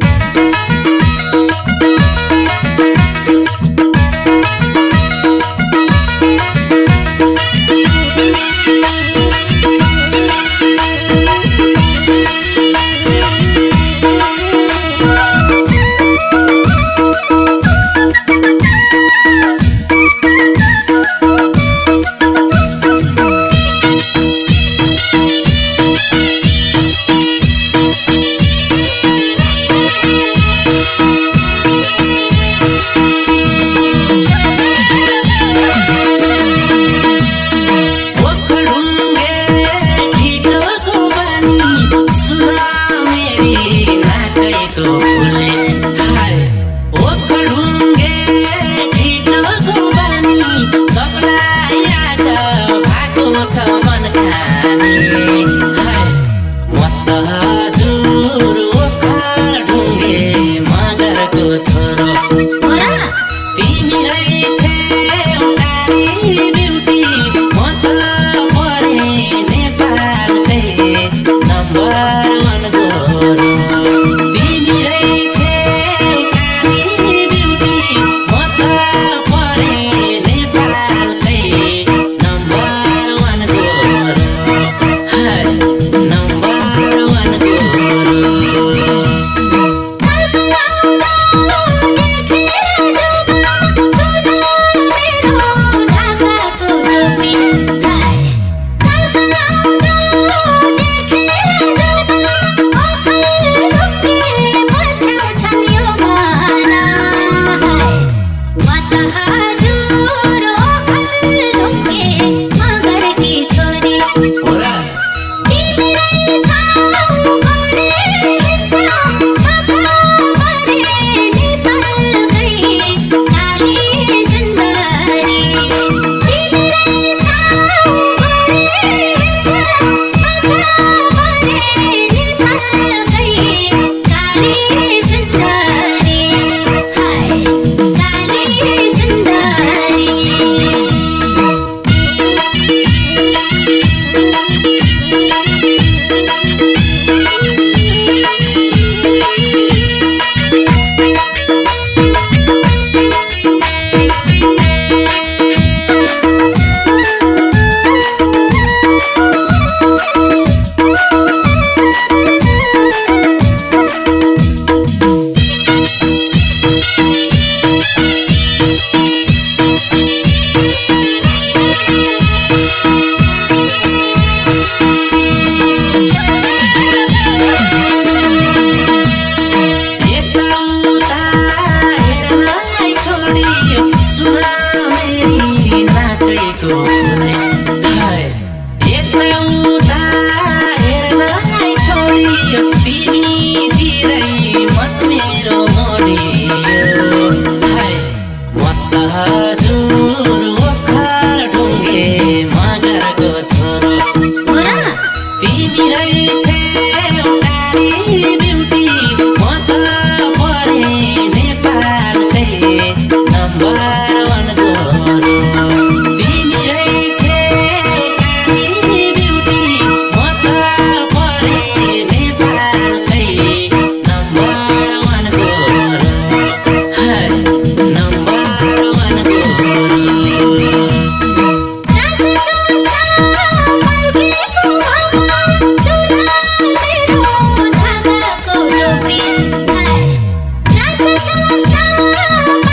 Thank you. Stop.